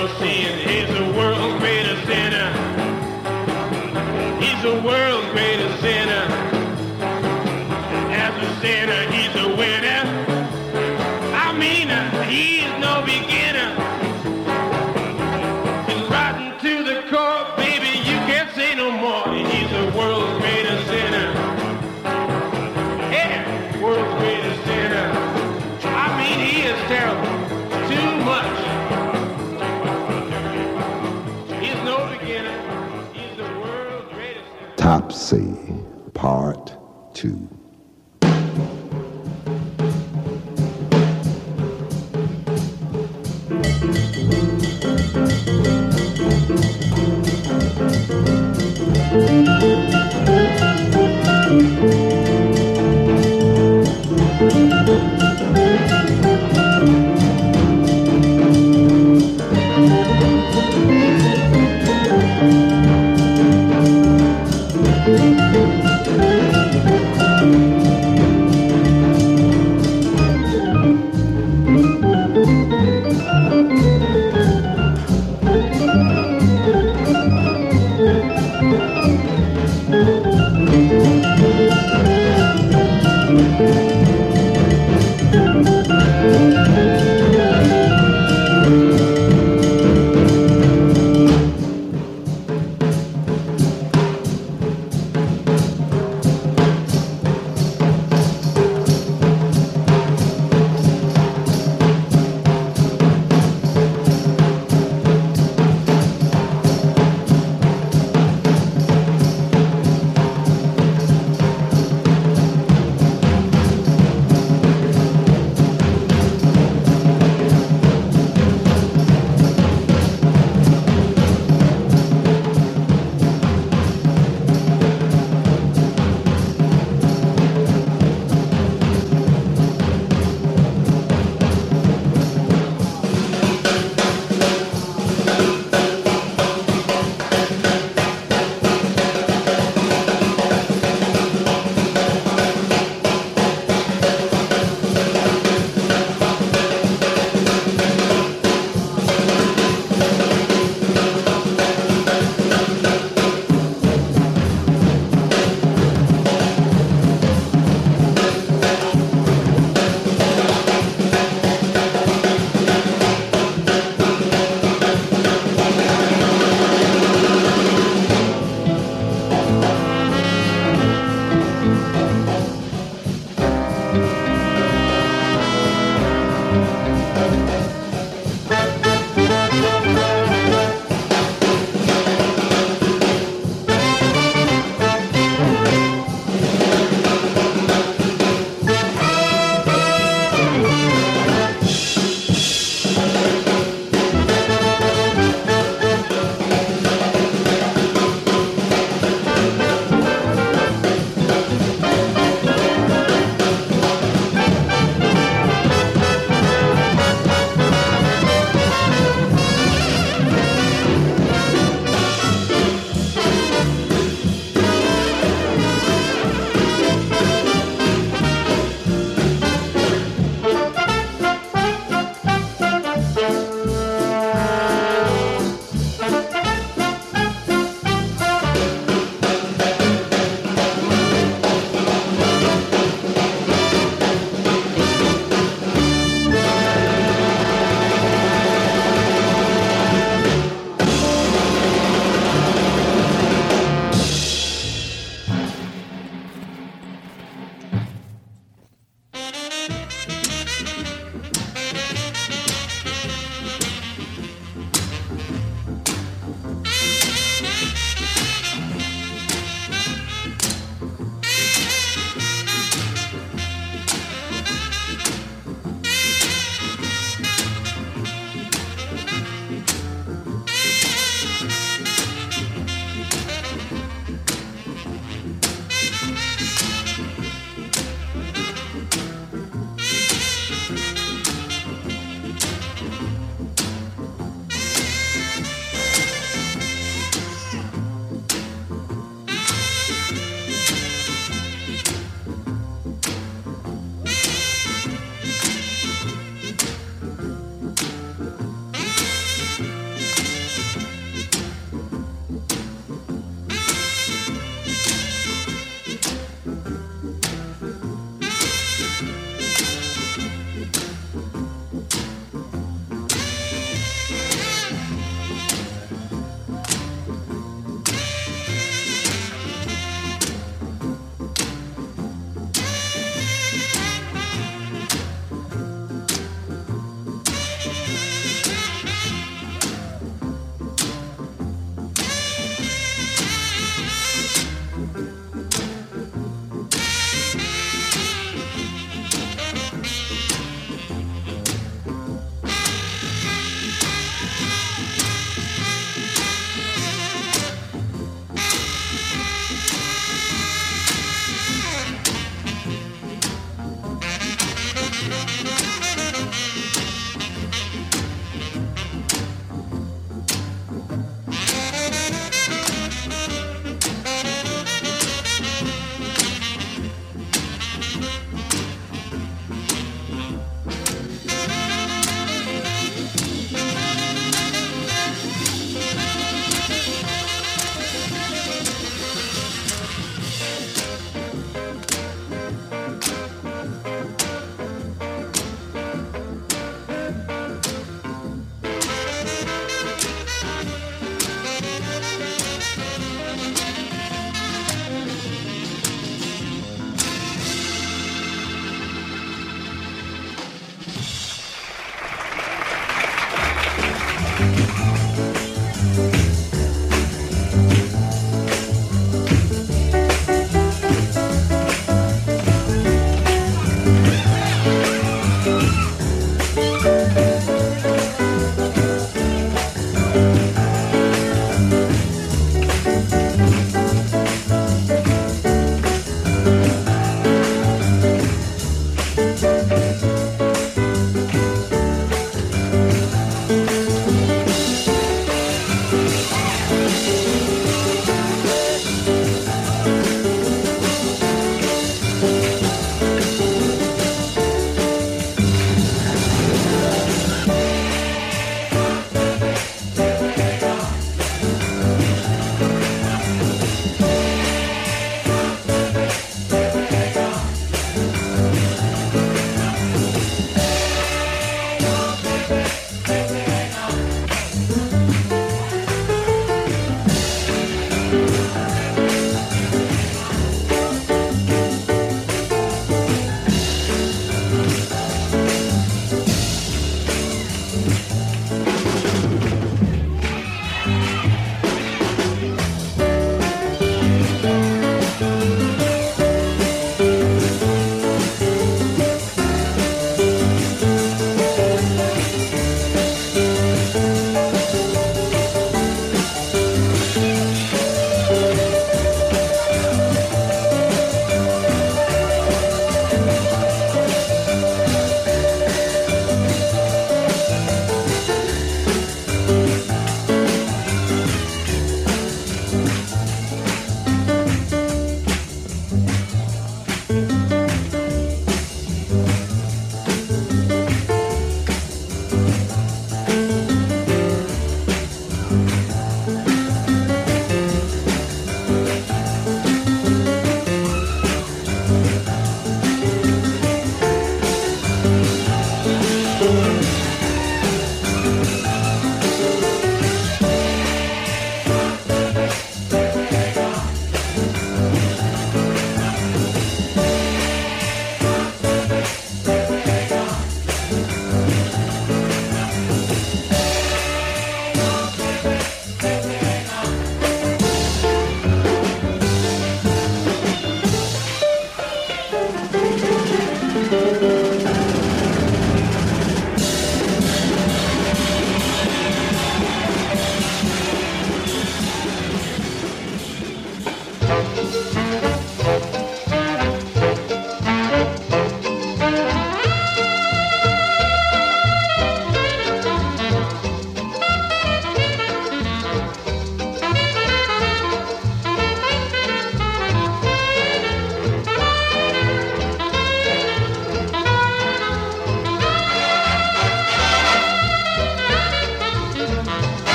you sei.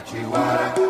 Cachiwara.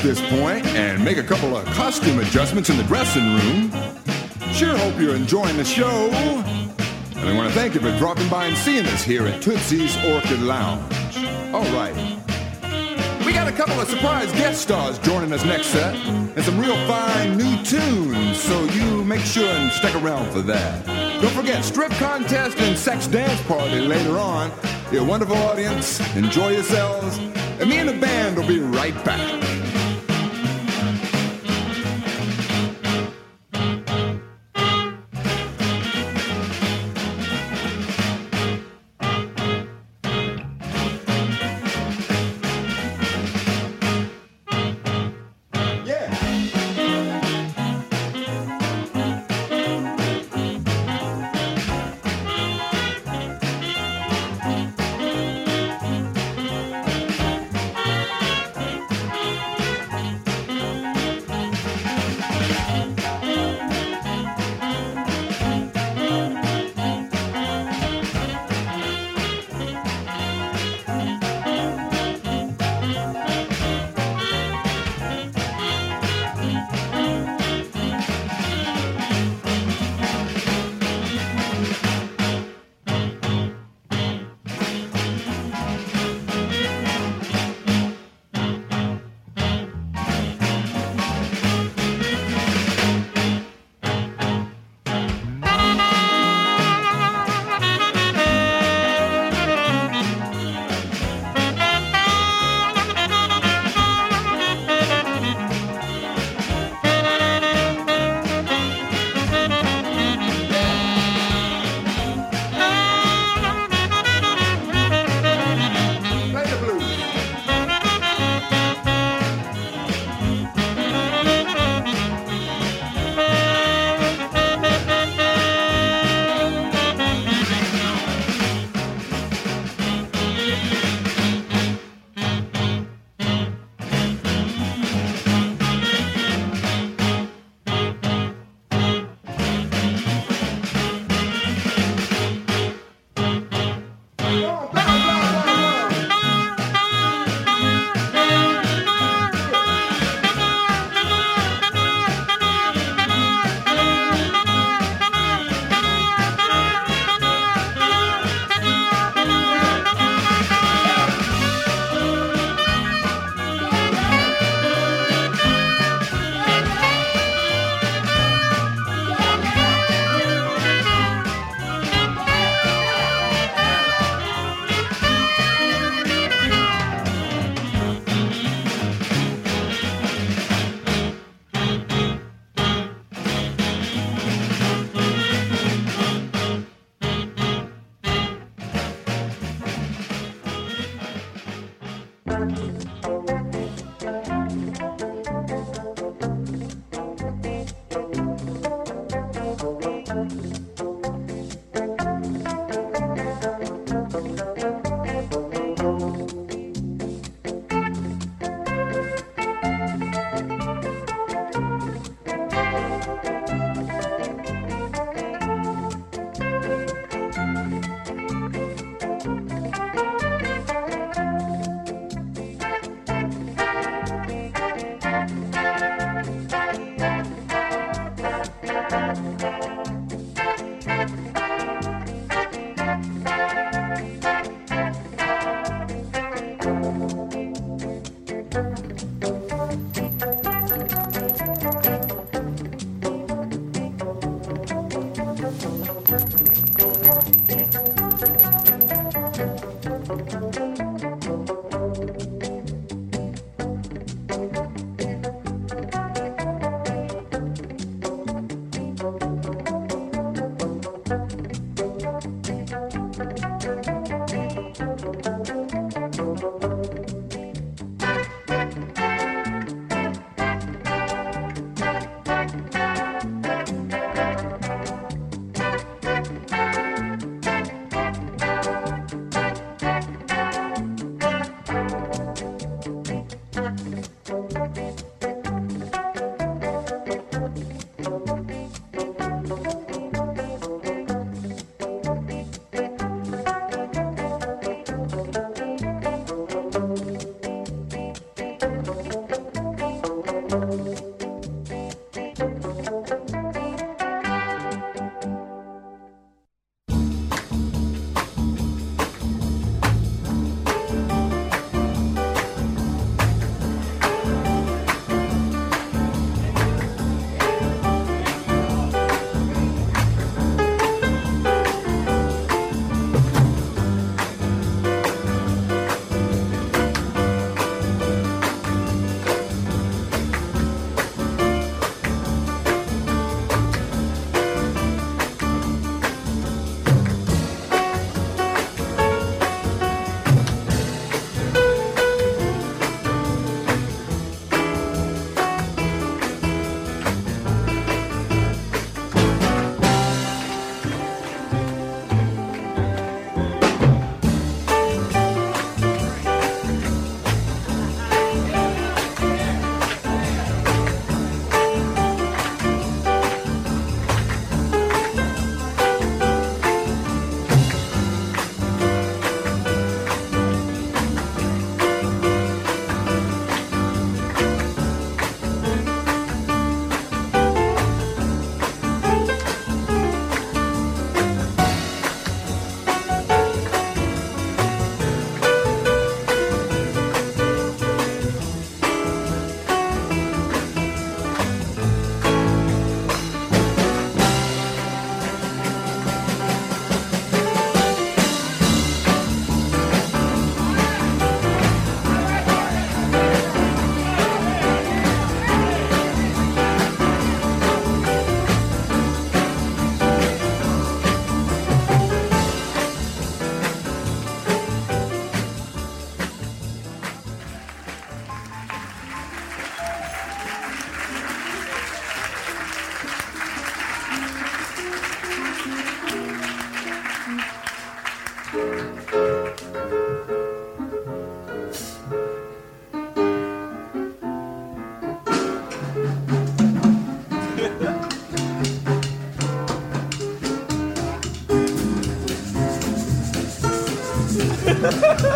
At this point and make a couple of costume adjustments in the dressing room. Sure hope you're enjoying the show. And I want to thank you for dropping by and seeing us here at Tootsie's Orchid Lounge. All right. We got a couple of surprise guest stars joining us next set, and some real fine new tunes, so you make sure and stick around for that. Don't forget, strip contest and sex dance party later on. You're a wonderful audience, enjoy yourselves, and me and the band will be right back.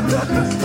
Yeah.